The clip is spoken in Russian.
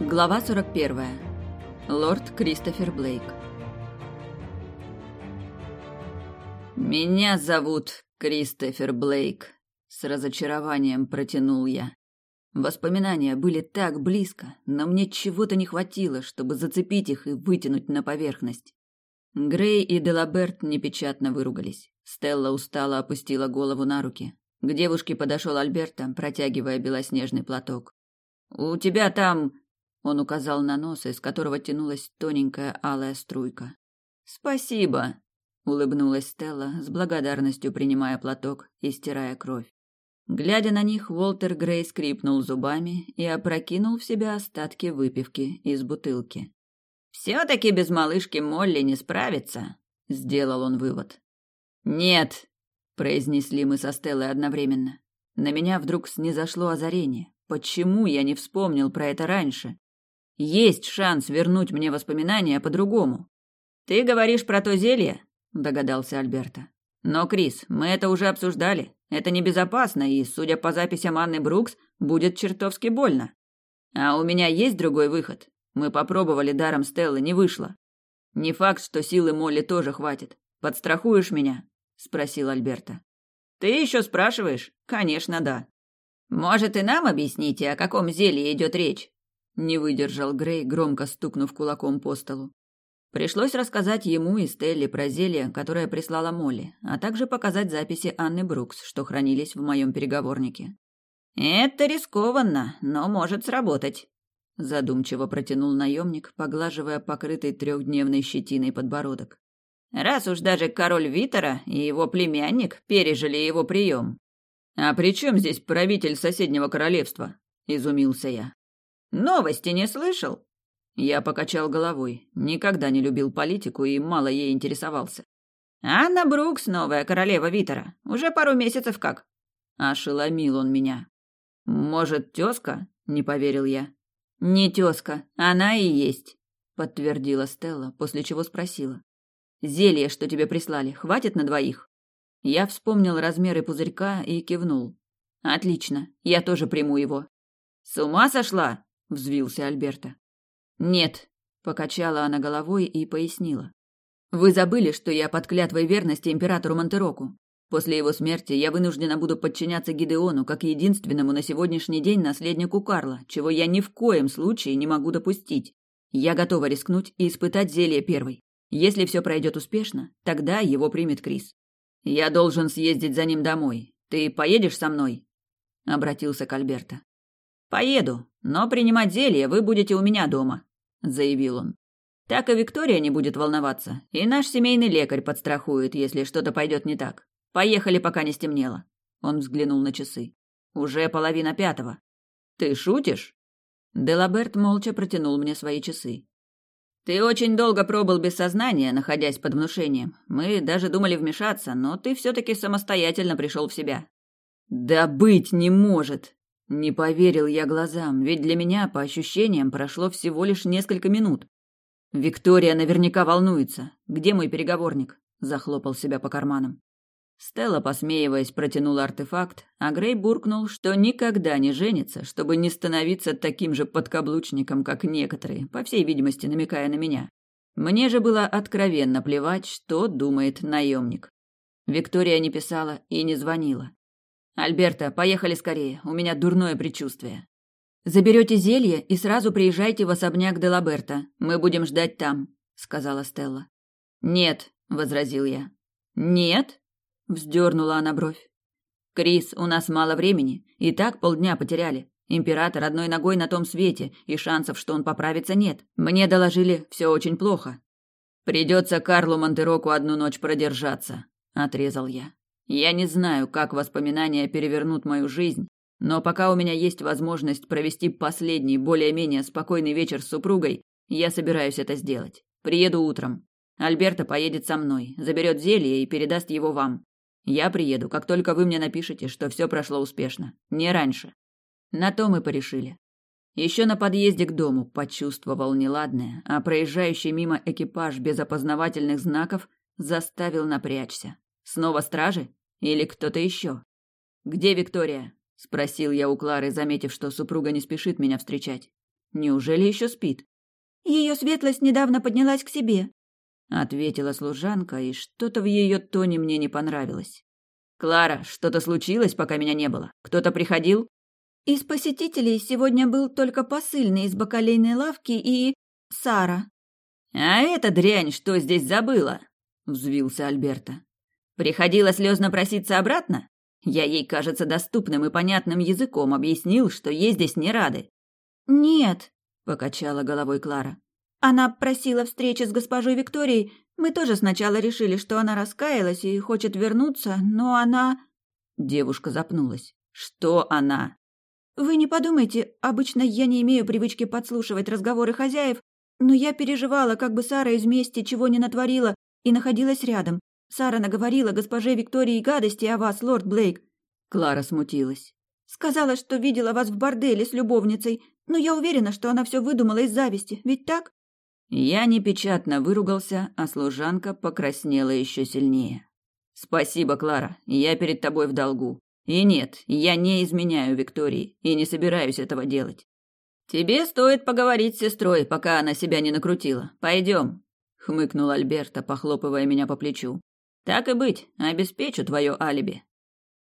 Глава 41. Лорд Кристофер Блейк. Меня зовут Кристофер Блейк, с разочарованием протянул я. Воспоминания были так близко, но мне чего-то не хватило, чтобы зацепить их и вытянуть на поверхность. Грей и Делаберт непечатно выругались. Стелла устало опустила голову на руки. К девушке подошел Альберта, протягивая белоснежный платок. «У тебя там...» Он указал на нос, из которого тянулась тоненькая алая струйка. «Спасибо!» — улыбнулась Стелла, с благодарностью принимая платок и стирая кровь. Глядя на них, Уолтер Грей скрипнул зубами и опрокинул в себя остатки выпивки из бутылки. «Все-таки без малышки Молли не справится», — сделал он вывод. «Нет», — произнесли мы со Стеллой одновременно. На меня вдруг снизошло озарение. Почему я не вспомнил про это раньше? Есть шанс вернуть мне воспоминания по-другому. Ты говоришь про то зелье? догадался Альберта. Но, Крис, мы это уже обсуждали. Это небезопасно и, судя по записям Анны Брукс, будет чертовски больно. А у меня есть другой выход. Мы попробовали даром Стеллы, не вышло. Не факт, что силы Молли тоже хватит. Подстрахуешь меня? спросил Альберта. Ты еще спрашиваешь? Конечно, да. Может, и нам объясните, о каком зелье идет речь? Не выдержал Грей, громко стукнув кулаком по столу. Пришлось рассказать ему и Стелле про зелье, которое прислала Молли, а также показать записи Анны Брукс, что хранились в моем переговорнике. «Это рискованно, но может сработать», — задумчиво протянул наемник, поглаживая покрытый трехдневной щетиной подбородок. «Раз уж даже король Витера и его племянник пережили его прием». «А при чем здесь правитель соседнего королевства?» — изумился я. Новости не слышал? Я покачал головой. Никогда не любил политику и мало ей интересовался. Анна Брукс, новая королева Витера. Уже пару месяцев как. Ошеломил он меня. Может, тёзка? Не поверил я. Не тёзка, она и есть, подтвердила Стелла, после чего спросила. Зелье, что тебе прислали, хватит на двоих? Я вспомнил размеры пузырька и кивнул. Отлично, я тоже приму его. С ума сошла? Взвился Альберта. Нет, покачала она головой и пояснила. Вы забыли, что я под клятвой верности императору Монтероку. После его смерти я вынуждена буду подчиняться Гидеону как единственному на сегодняшний день наследнику Карла, чего я ни в коем случае не могу допустить. Я готова рискнуть и испытать зелье первой. Если все пройдет успешно, тогда его примет Крис. Я должен съездить за ним домой. Ты поедешь со мной? Обратился к Альберто. Поеду, но принимать зелье вы будете у меня дома, заявил он. Так и Виктория не будет волноваться, и наш семейный лекарь подстрахует, если что-то пойдет не так. Поехали, пока не стемнело. Он взглянул на часы. Уже половина пятого. Ты шутишь? Делаберт молча протянул мне свои часы. Ты очень долго пробыл без сознания, находясь под внушением. Мы даже думали вмешаться, но ты все-таки самостоятельно пришел в себя. Да быть не может! Не поверил я глазам, ведь для меня, по ощущениям, прошло всего лишь несколько минут. Виктория наверняка волнуется. Где мой переговорник? Захлопал себя по карманам. Стелла, посмеиваясь, протянула артефакт, а Грей буркнул, что никогда не женится, чтобы не становиться таким же подкаблучником, как некоторые, по всей видимости, намекая на меня. Мне же было откровенно плевать, что думает наемник. Виктория не писала и не звонила. Альберта, поехали скорее, у меня дурное предчувствие. Заберете зелье и сразу приезжайте в особняк Делаберта. Мы будем ждать там, сказала Стелла. Нет, возразил я. Нет? вздернула она бровь. Крис, у нас мало времени, и так полдня потеряли. Император одной ногой на том свете, и шансов, что он поправится, нет. Мне доложили, все очень плохо. Придется Карлу Монтероку одну ночь продержаться, отрезал я. Я не знаю, как воспоминания перевернут мою жизнь, но пока у меня есть возможность провести последний, более-менее спокойный вечер с супругой, я собираюсь это сделать. Приеду утром. Альберта поедет со мной, заберет зелье и передаст его вам. Я приеду, как только вы мне напишете, что все прошло успешно. Не раньше. На то мы порешили. Еще на подъезде к дому почувствовал неладное, а проезжающий мимо экипаж без опознавательных знаков заставил напрячься. Снова стражи? Или кто-то еще? Где Виктория? Спросил я у Клары, заметив, что супруга не спешит меня встречать. Неужели еще спит? Ее светлость недавно поднялась к себе, ответила служанка, и что-то в ее тоне мне не понравилось. Клара, что-то случилось, пока меня не было? Кто-то приходил? Из посетителей сегодня был только посыльный из бакалейной лавки и Сара. А эта дрянь что здесь забыла? взвился Альберта. Приходила слезно проситься обратно? Я ей, кажется, доступным и понятным языком объяснил, что ей здесь не рады. «Нет», — покачала головой Клара. «Она просила встречи с госпожой Викторией. Мы тоже сначала решили, что она раскаялась и хочет вернуться, но она...» Девушка запнулась. «Что она?» «Вы не подумайте, обычно я не имею привычки подслушивать разговоры хозяев, но я переживала, как бы Сара из мести чего не натворила, и находилась рядом. Сара наговорила госпоже Виктории гадости о вас, лорд Блейк. Клара смутилась. Сказала, что видела вас в борделе с любовницей, но я уверена, что она все выдумала из зависти, ведь так? Я непечатно выругался, а служанка покраснела еще сильнее. Спасибо, Клара, я перед тобой в долгу. И нет, я не изменяю Виктории и не собираюсь этого делать. Тебе стоит поговорить с сестрой, пока она себя не накрутила. Пойдем, хмыкнул Альберта, похлопывая меня по плечу. Так и быть, обеспечу твое алиби.